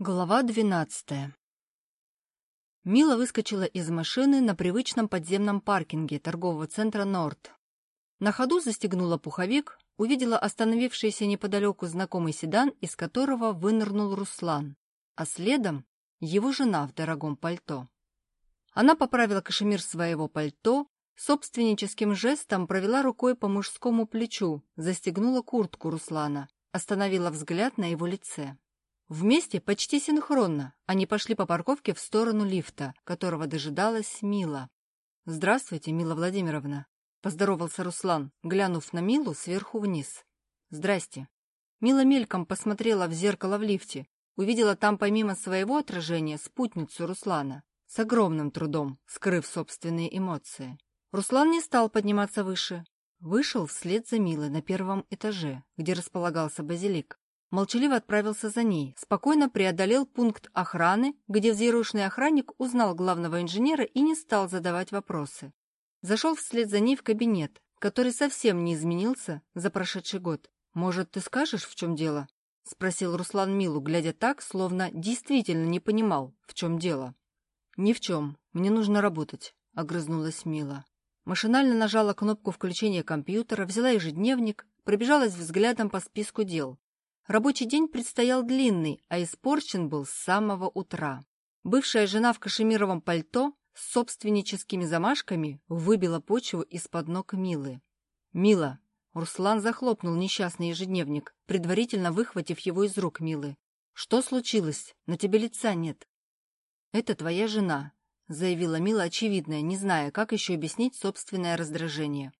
Глава двенадцатая Мила выскочила из машины на привычном подземном паркинге торгового центра «Норд». На ходу застегнула пуховик, увидела остановившийся неподалеку знакомый седан, из которого вынырнул Руслан, а следом его жена в дорогом пальто. Она поправила кашемир своего пальто, собственническим жестом провела рукой по мужскому плечу, застегнула куртку Руслана, остановила взгляд на его лице. Вместе, почти синхронно, они пошли по парковке в сторону лифта, которого дожидалась Мила. «Здравствуйте, Мила Владимировна», — поздоровался Руслан, глянув на Милу сверху вниз. «Здрасте». Мила мельком посмотрела в зеркало в лифте, увидела там помимо своего отражения спутницу Руслана, с огромным трудом, скрыв собственные эмоции. Руслан не стал подниматься выше. Вышел вслед за Милой на первом этаже, где располагался базилик молчаливо отправился за ней, спокойно преодолел пункт охраны, где взъерошенный охранник узнал главного инженера и не стал задавать вопросы. Зашел вслед за ней в кабинет, который совсем не изменился за прошедший год. «Может, ты скажешь, в чем дело?» — спросил Руслан Милу, глядя так, словно действительно не понимал, в чем дело. «Ни в чем. Мне нужно работать», — огрызнулась Мила. Машинально нажала кнопку включения компьютера, взяла ежедневник, пробежалась взглядом по списку дел. Рабочий день предстоял длинный, а испорчен был с самого утра. Бывшая жена в кашемировом пальто с собственническими замашками выбила почву из-под ног Милы. «Мила!» Руслан захлопнул несчастный ежедневник, предварительно выхватив его из рук Милы. «Что случилось? На тебе лица нет». «Это твоя жена», — заявила Мила очевидная, не зная, как еще объяснить собственное раздражение.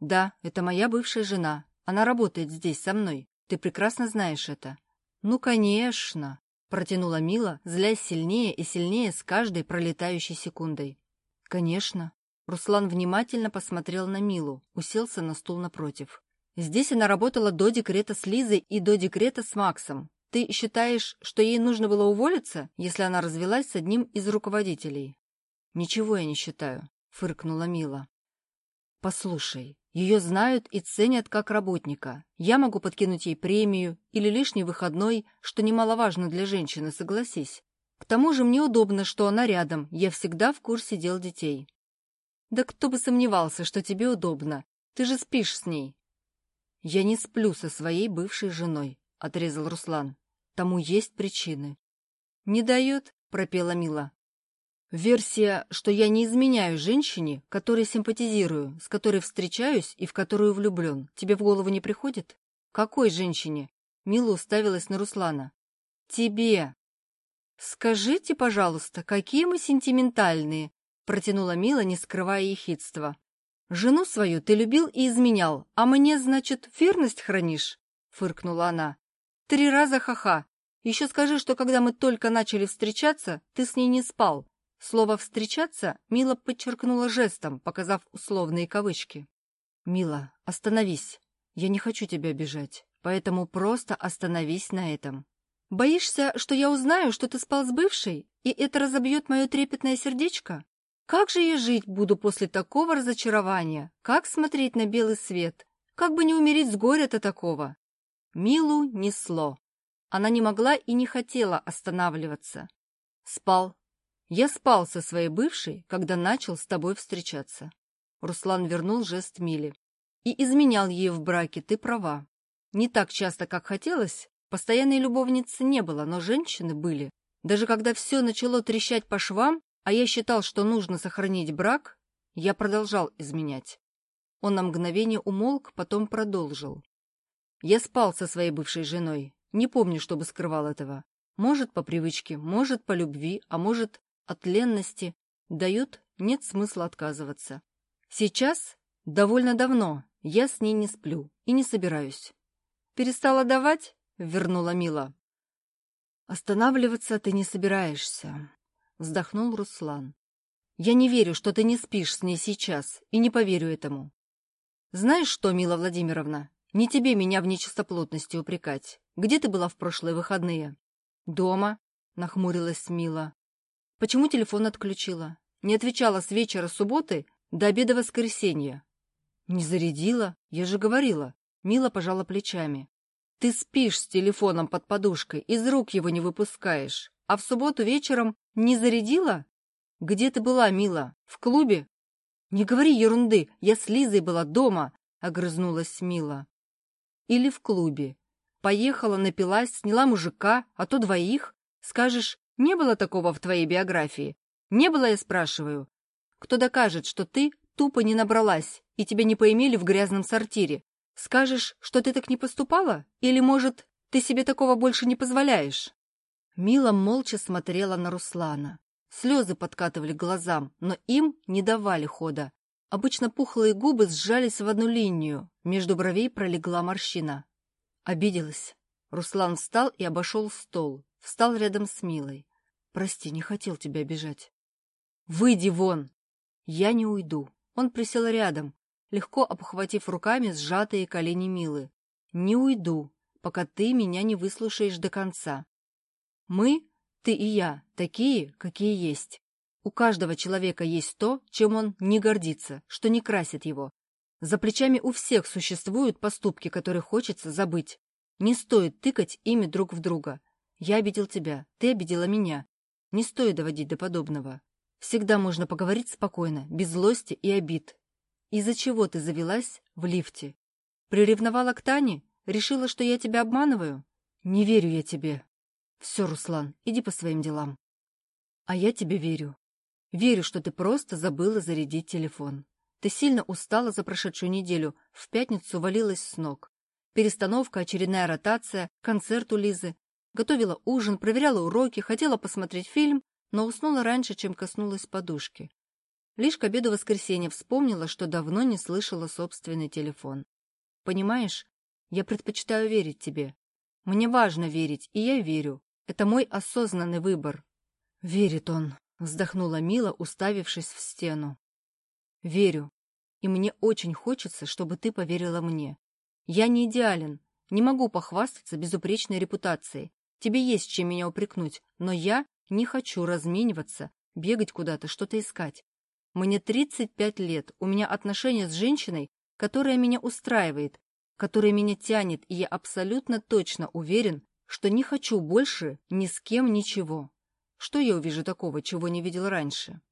«Да, это моя бывшая жена. Она работает здесь со мной. Ты прекрасно знаешь это». «Ну, конечно», — протянула Мила, злясь сильнее и сильнее с каждой пролетающей секундой. «Конечно». Руслан внимательно посмотрел на Милу, уселся на стул напротив. «Здесь она работала до декрета с Лизой и до декрета с Максом. Ты считаешь, что ей нужно было уволиться, если она развелась с одним из руководителей?» «Ничего я не считаю», — фыркнула Мила. «Послушай, ее знают и ценят как работника. Я могу подкинуть ей премию или лишний выходной, что немаловажно для женщины, согласись. К тому же мне удобно, что она рядом, я всегда в курсе дел детей. Да кто бы сомневался, что тебе удобно. Ты же спишь с ней. Я не сплю со своей бывшей женой, — отрезал Руслан. Тому есть причины. Не дает, — пропела Мила. Версия, что я не изменяю женщине, которой симпатизирую, с которой встречаюсь и в которую влюблен, тебе в голову не приходит? Какой женщине? Мила уставилась на Руслана. Тебе. Скажите, пожалуйста, какие мы сентиментальные, протянула Мила, не скрывая ехидства. Жену свою ты любил и изменял, а мне, значит, верность хранишь? Фыркнула она. Три раза ха-ха. Еще скажи, что когда мы только начали встречаться, ты с ней не спал, Слово «встречаться» Мила подчеркнула жестом, показав условные кавычки. «Мила, остановись. Я не хочу тебя обижать, поэтому просто остановись на этом. Боишься, что я узнаю, что ты спал с бывшей, и это разобьет мое трепетное сердечко? Как же я жить буду после такого разочарования? Как смотреть на белый свет? Как бы не умереть с горя-то такого?» Милу несло. Она не могла и не хотела останавливаться. Спал, я спал со своей бывшей, когда начал с тобой встречаться. Руслан вернул жест Мили. И изменял ей в браке, ты права. Не так часто, как хотелось, постоянной любовницы не было, но женщины были. Даже когда все начало трещать по швам, а я считал, что нужно сохранить брак, я продолжал изменять. Он на мгновение умолк, потом продолжил. Я спал со своей бывшей женой. Не помню, чтобы скрывал этого. Может, по привычке, может, по любви, а может, от ленности дают, нет смысла отказываться. Сейчас, довольно давно, я с ней не сплю и не собираюсь. Перестала давать? Вернула Мила. Останавливаться ты не собираешься, вздохнул Руслан. Я не верю, что ты не спишь с ней сейчас, и не поверю этому. Знаешь что, Мила Владимировна, не тебе меня в нечистоплотности упрекать. Где ты была в прошлые выходные? Дома, нахмурилась Мила. Почему телефон отключила? Не отвечала с вечера субботы до обеда воскресенья. Не зарядила, я же говорила. Мила пожала плечами. Ты спишь с телефоном под подушкой, из рук его не выпускаешь. А в субботу вечером не зарядила? Где ты была, Мила? В клубе? Не говори ерунды, я с Лизой была дома, огрызнулась Мила. Или в клубе. Поехала, напилась, сняла мужика, а то двоих. Скажешь, не было такого в твоей биографии? Не было, я спрашиваю. Кто докажет, что ты тупо не набралась и тебя не поимели в грязном сортире? Скажешь, что ты так не поступала? Или, может, ты себе такого больше не позволяешь?» Мила молча смотрела на Руслана. Слезы подкатывали глазам, но им не давали хода. Обычно пухлые губы сжались в одну линию, между бровей пролегла морщина. Обиделась. Руслан встал и обошел стол, встал рядом с Милой. «Прости, не хотел тебя обижать». «Выйди вон!» «Я не уйду». Он присел рядом, легко обхватив руками сжатые колени Милы. «Не уйду, пока ты меня не выслушаешь до конца. Мы, ты и я, такие, какие есть. У каждого человека есть то, чем он не гордится, что не красит его. За плечами у всех существуют поступки, которые хочется забыть. Не стоит тыкать ими друг в друга. Я обидел тебя, ты обидела меня. Не стоит доводить до подобного. Всегда можно поговорить спокойно, без злости и обид. Из-за чего ты завелась в лифте? Приревновала к Тане? Решила, что я тебя обманываю? Не верю я тебе. Все, Руслан, иди по своим делам. А я тебе верю. Верю, что ты просто забыла зарядить телефон. Ты сильно устала за прошедшую неделю, в пятницу валилась с ног. Перестановка, очередная ротация, концерт у Лизы. Готовила ужин, проверяла уроки, хотела посмотреть фильм, но уснула раньше, чем коснулась подушки. Лишь к обеду воскресенья вспомнила, что давно не слышала собственный телефон. «Понимаешь, я предпочитаю верить тебе. Мне важно верить, и я верю. Это мой осознанный выбор». «Верит он», — вздохнула Мила, уставившись в стену. «Верю. И мне очень хочется, чтобы ты поверила мне. Я не идеален, не могу похвастаться безупречной репутацией. Тебе есть чем меня упрекнуть, но я не хочу размениваться, бегать куда-то, что-то искать. Мне 35 лет, у меня отношения с женщиной, которая меня устраивает, которая меня тянет, и я абсолютно точно уверен, что не хочу больше ни с кем ничего. Что я увижу такого, чего не видел раньше?